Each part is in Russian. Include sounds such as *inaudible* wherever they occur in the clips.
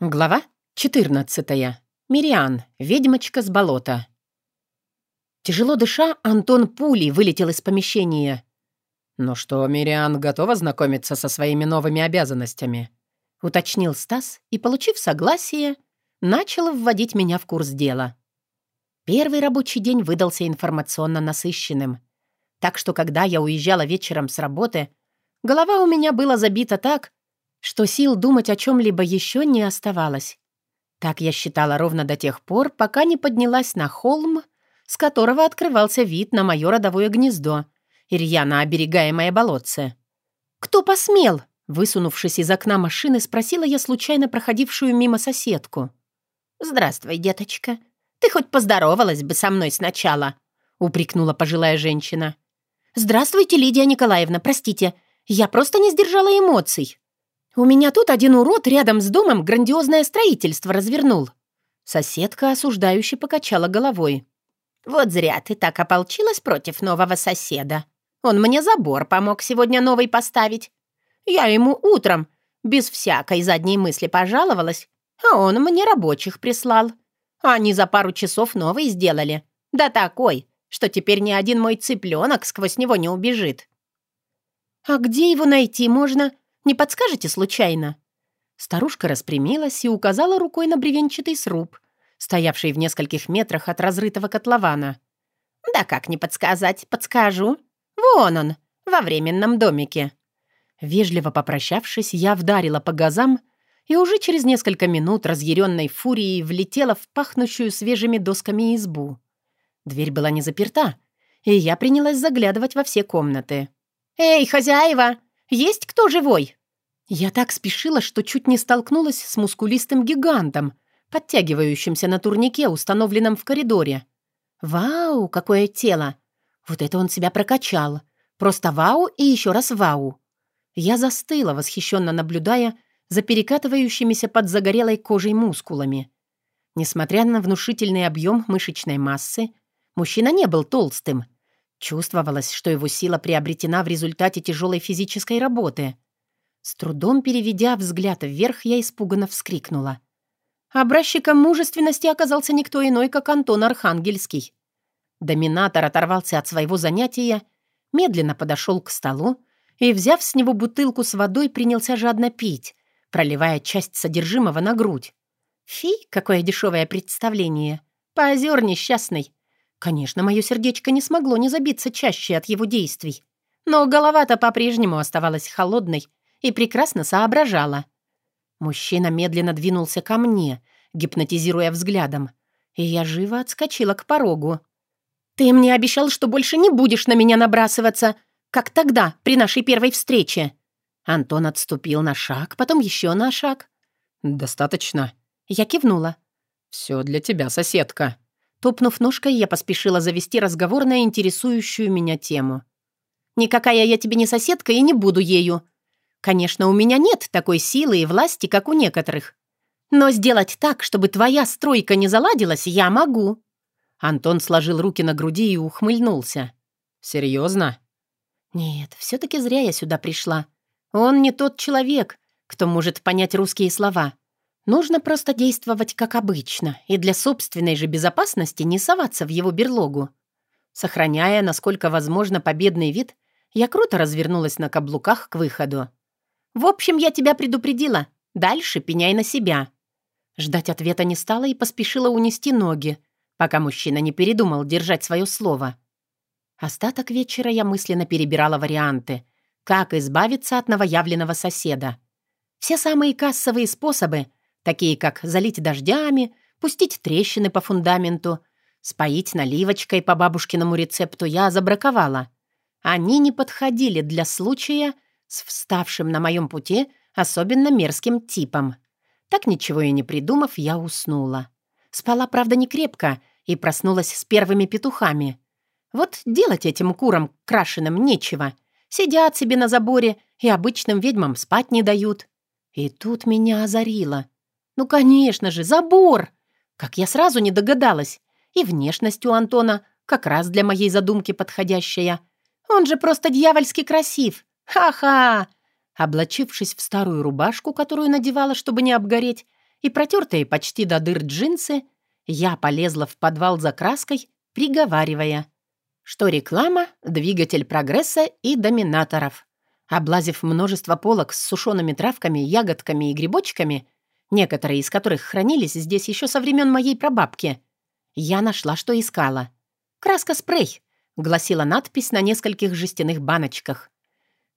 Глава 14. Мириан, ведьмочка с болота. Тяжело дыша, Антон пулей вылетел из помещения. «Ну что, Мириан готова знакомиться со своими новыми обязанностями?» — уточнил Стас и, получив согласие, начал вводить меня в курс дела. Первый рабочий день выдался информационно насыщенным. Так что, когда я уезжала вечером с работы, голова у меня была забита так, что сил думать о чем-либо еще не оставалось. Так я считала ровно до тех пор, пока не поднялась на холм, с которого открывался вид на мое родовое гнездо, Ирьяна, оберегаемое болотце. «Кто посмел?» Высунувшись из окна машины, спросила я случайно проходившую мимо соседку. «Здравствуй, деточка. Ты хоть поздоровалась бы со мной сначала?» — упрекнула пожилая женщина. «Здравствуйте, Лидия Николаевна, простите, я просто не сдержала эмоций. «У меня тут один урод рядом с домом грандиозное строительство развернул». Соседка осуждающе покачала головой. «Вот зря ты так ополчилась против нового соседа. Он мне забор помог сегодня новый поставить. Я ему утром, без всякой задней мысли пожаловалась, а он мне рабочих прислал. Они за пару часов новый сделали. Да такой, что теперь ни один мой цыпленок сквозь него не убежит». «А где его найти можно?» Не подскажете случайно?» Старушка распрямилась и указала рукой на бревенчатый сруб, стоявший в нескольких метрах от разрытого котлована. «Да как не подсказать, подскажу. Вон он, во временном домике». Вежливо попрощавшись, я вдарила по газам и уже через несколько минут разъяренной фурией влетела в пахнущую свежими досками избу. Дверь была не заперта, и я принялась заглядывать во все комнаты. «Эй, хозяева, есть кто живой?» Я так спешила, что чуть не столкнулась с мускулистым гигантом, подтягивающимся на турнике, установленном в коридоре. «Вау, какое тело! Вот это он себя прокачал! Просто вау и еще раз вау!» Я застыла, восхищенно наблюдая за перекатывающимися под загорелой кожей мускулами. Несмотря на внушительный объем мышечной массы, мужчина не был толстым — Чувствовалось, что его сила приобретена в результате тяжелой физической работы. С трудом переведя взгляд вверх, я испуганно вскрикнула. Образчиком мужественности оказался никто иной, как Антон Архангельский. Доминатор оторвался от своего занятия, медленно подошел к столу и, взяв с него бутылку с водой, принялся жадно пить, проливая часть содержимого на грудь. Фи, какое дешевое представление! Позер несчастный! Конечно, мое сердечко не смогло не забиться чаще от его действий. Но голова-то по-прежнему оставалась холодной и прекрасно соображала. Мужчина медленно двинулся ко мне, гипнотизируя взглядом, и я живо отскочила к порогу. «Ты мне обещал, что больше не будешь на меня набрасываться, как тогда, при нашей первой встрече». Антон отступил на шаг, потом еще на шаг. «Достаточно». Я кивнула. «Все для тебя, соседка». Топнув ножкой, я поспешила завести разговор на интересующую меня тему. «Никакая я тебе не соседка и не буду ею. Конечно, у меня нет такой силы и власти, как у некоторых. Но сделать так, чтобы твоя стройка не заладилась, я могу». Антон сложил руки на груди и ухмыльнулся. «Серьезно?» «Нет, все-таки зря я сюда пришла. Он не тот человек, кто может понять русские слова. Нужно просто действовать как обычно и для собственной же безопасности не соваться в его берлогу. Сохраняя, насколько возможно, победный вид, я круто развернулась на каблуках к выходу. «В общем, я тебя предупредила. Дальше пеняй на себя». Ждать ответа не стала и поспешила унести ноги, пока мужчина не передумал держать свое слово. Остаток вечера я мысленно перебирала варианты, как избавиться от новоявленного соседа. Все самые кассовые способы — такие как залить дождями, пустить трещины по фундаменту, споить наливочкой по бабушкиному рецепту я забраковала. Они не подходили для случая с вставшим на моем пути особенно мерзким типом. Так ничего и не придумав, я уснула. Спала, правда, не крепко и проснулась с первыми петухами. Вот делать этим курам крашеным нечего. Сидят себе на заборе и обычным ведьмам спать не дают. И тут меня озарило. Ну, конечно же, забор! Как я сразу не догадалась. И внешность у Антона как раз для моей задумки подходящая. Он же просто дьявольски красив. Ха-ха! Облачившись в старую рубашку, которую надевала, чтобы не обгореть, и протертые почти до дыр джинсы, я полезла в подвал за краской, приговаривая, что реклама — двигатель прогресса и доминаторов. Облазив множество полок с сушеными травками, ягодками и грибочками, некоторые из которых хранились здесь еще со времен моей прабабки, я нашла, что искала. «Краска-спрей», — гласила надпись на нескольких жестяных баночках.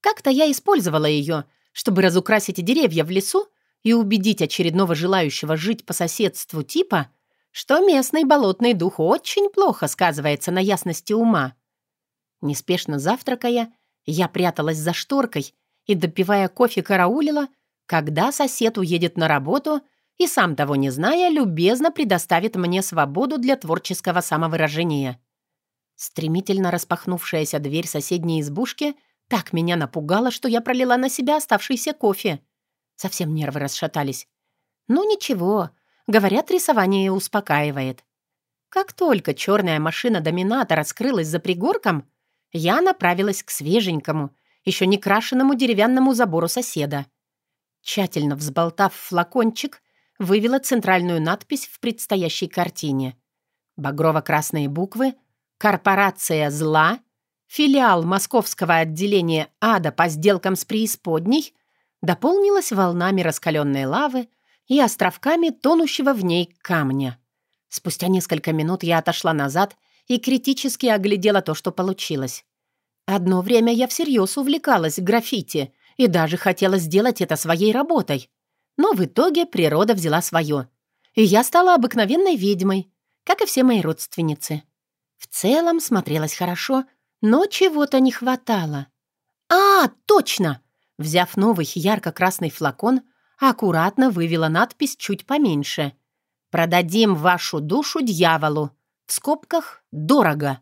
Как-то я использовала ее, чтобы разукрасить деревья в лесу и убедить очередного желающего жить по соседству типа, что местный болотный дух очень плохо сказывается на ясности ума. Неспешно завтракая, я пряталась за шторкой и, допивая кофе, караулила, когда сосед уедет на работу и, сам того не зная, любезно предоставит мне свободу для творческого самовыражения. Стремительно распахнувшаяся дверь соседней избушки так меня напугала, что я пролила на себя оставшийся кофе. Совсем нервы расшатались. Ну ничего, Говорят, рисование успокаивает. Как только черная машина доминатора скрылась за пригорком, я направилась к свеженькому, еще не крашенному деревянному забору соседа. Тщательно взболтав флакончик, вывела центральную надпись в предстоящей картине. Багрово-красные буквы «Корпорация зла», филиал московского отделения ада по сделкам с преисподней дополнилась волнами раскаленной лавы, и островками тонущего в ней камня. Спустя несколько минут я отошла назад и критически оглядела то, что получилось. Одно время я всерьез увлекалась граффити и даже хотела сделать это своей работой. Но в итоге природа взяла свое. И я стала обыкновенной ведьмой, как и все мои родственницы. В целом смотрелось хорошо, но чего-то не хватало. «А, точно!» Взяв новый ярко-красный флакон, аккуратно вывела надпись чуть поменьше. «Продадим вашу душу дьяволу». В скобках «Дорого».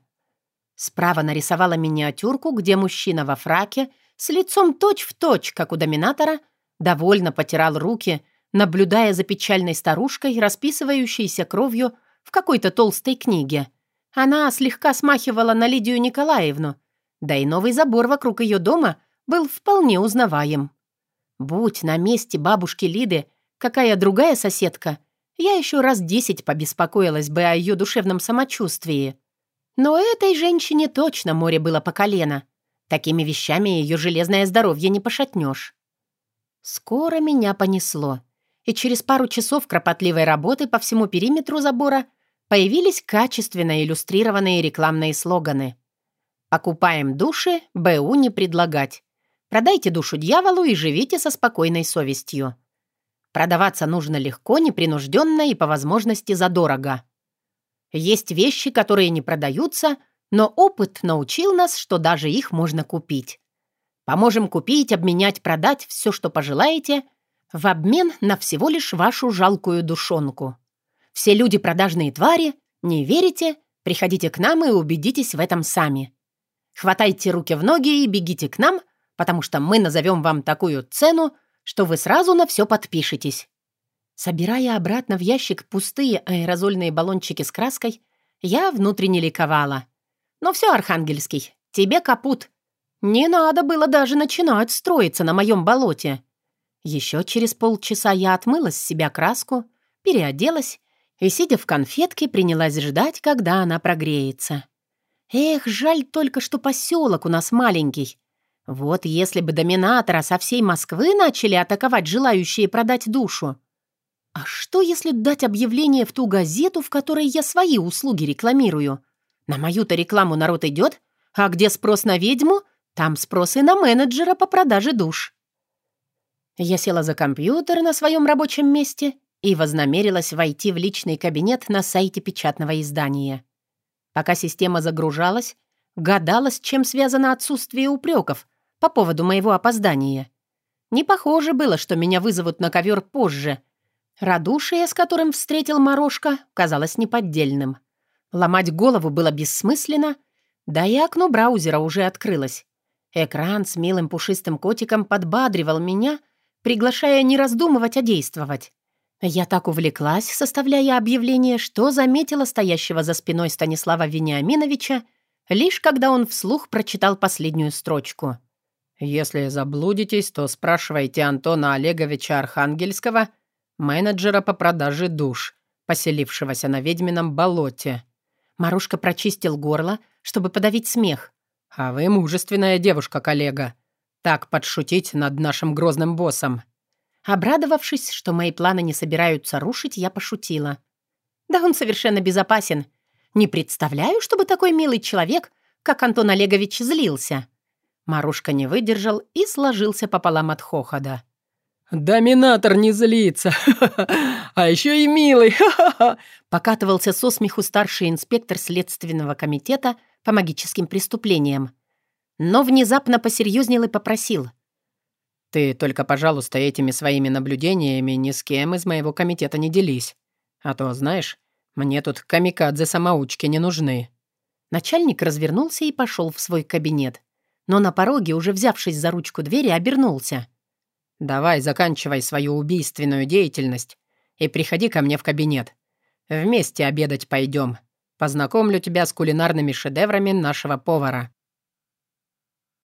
Справа нарисовала миниатюрку, где мужчина во фраке с лицом точь-в-точь, точь, как у доминатора, довольно потирал руки, наблюдая за печальной старушкой, расписывающейся кровью в какой-то толстой книге. Она слегка смахивала на Лидию Николаевну, да и новый забор вокруг ее дома был вполне узнаваем. Будь на месте бабушки Лиды какая другая соседка, я еще раз десять побеспокоилась бы о ее душевном самочувствии. Но этой женщине точно море было по колено. Такими вещами ее железное здоровье не пошатнешь. Скоро меня понесло, и через пару часов кропотливой работы по всему периметру забора появились качественно иллюстрированные рекламные слоганы. «Покупаем души, БУ не предлагать. Продайте душу дьяволу и живите со спокойной совестью. Продаваться нужно легко, непринужденно и по возможности задорого. Есть вещи, которые не продаются, но опыт научил нас, что даже их можно купить. Поможем купить, обменять, продать все, что пожелаете, в обмен на всего лишь вашу жалкую душонку. Все люди продажные твари, не верите? Приходите к нам и убедитесь в этом сами. Хватайте руки в ноги и бегите к нам – потому что мы назовем вам такую цену, что вы сразу на все подпишетесь». Собирая обратно в ящик пустые аэрозольные баллончики с краской, я внутренне ликовала. «Ну все, Архангельский, тебе капут. Не надо было даже начинать строиться на моем болоте». Еще через полчаса я отмыла с себя краску, переоделась и, сидя в конфетке, принялась ждать, когда она прогреется. Эх, жаль только, что поселок у нас маленький, вот если бы доминатора со всей Москвы начали атаковать желающие продать душу. А что, если дать объявление в ту газету, в которой я свои услуги рекламирую? На мою-то рекламу народ идет, а где спрос на ведьму, там спрос и на менеджера по продаже душ. Я села за компьютер на своем рабочем месте и вознамерилась войти в личный кабинет на сайте печатного издания. Пока система загружалась, гадала, с чем связано отсутствие упреков, по поводу моего опоздания. Не похоже было, что меня вызовут на ковер позже. Радушие, с которым встретил Морошка, казалось неподдельным. Ломать голову было бессмысленно, да и окно браузера уже открылось. Экран с милым пушистым котиком подбадривал меня, приглашая не раздумывать, а действовать. Я так увлеклась, составляя объявление, что заметила стоящего за спиной Станислава Вениаминовича, лишь когда он вслух прочитал последнюю строчку. Если заблудитесь, то спрашивайте Антона Олеговича Архангельского, менеджера по продаже душ, поселившегося на ведьмином болоте. Марушка прочистил горло, чтобы подавить смех. А вы мужественная девушка, коллега. Так подшутить над нашим грозным боссом. Обрадовавшись, что мои планы не собираются рушить, я пошутила. Да он совершенно безопасен. Не представляю, чтобы такой милый человек, как Антон Олегович, злился. Марушка не выдержал и сложился пополам от хохота. «Доминатор не злится! *laughs* А еще и милый! *laughs* Покатывался со смеху старший инспектор Следственного комитета по магическим преступлениям. Но внезапно посерьезнел и попросил. «Ты только, пожалуйста, этими своими наблюдениями ни с кем из моего комитета не делись. А то, знаешь, мне тут камикадзе-самоучки не нужны». Начальник развернулся и пошел в свой кабинет. Но на пороге, уже взявшись за ручку двери, обернулся. «Давай, заканчивай свою убийственную деятельность и приходи ко мне в кабинет. Вместе обедать пойдем. Познакомлю тебя с кулинарными шедеврами нашего повара».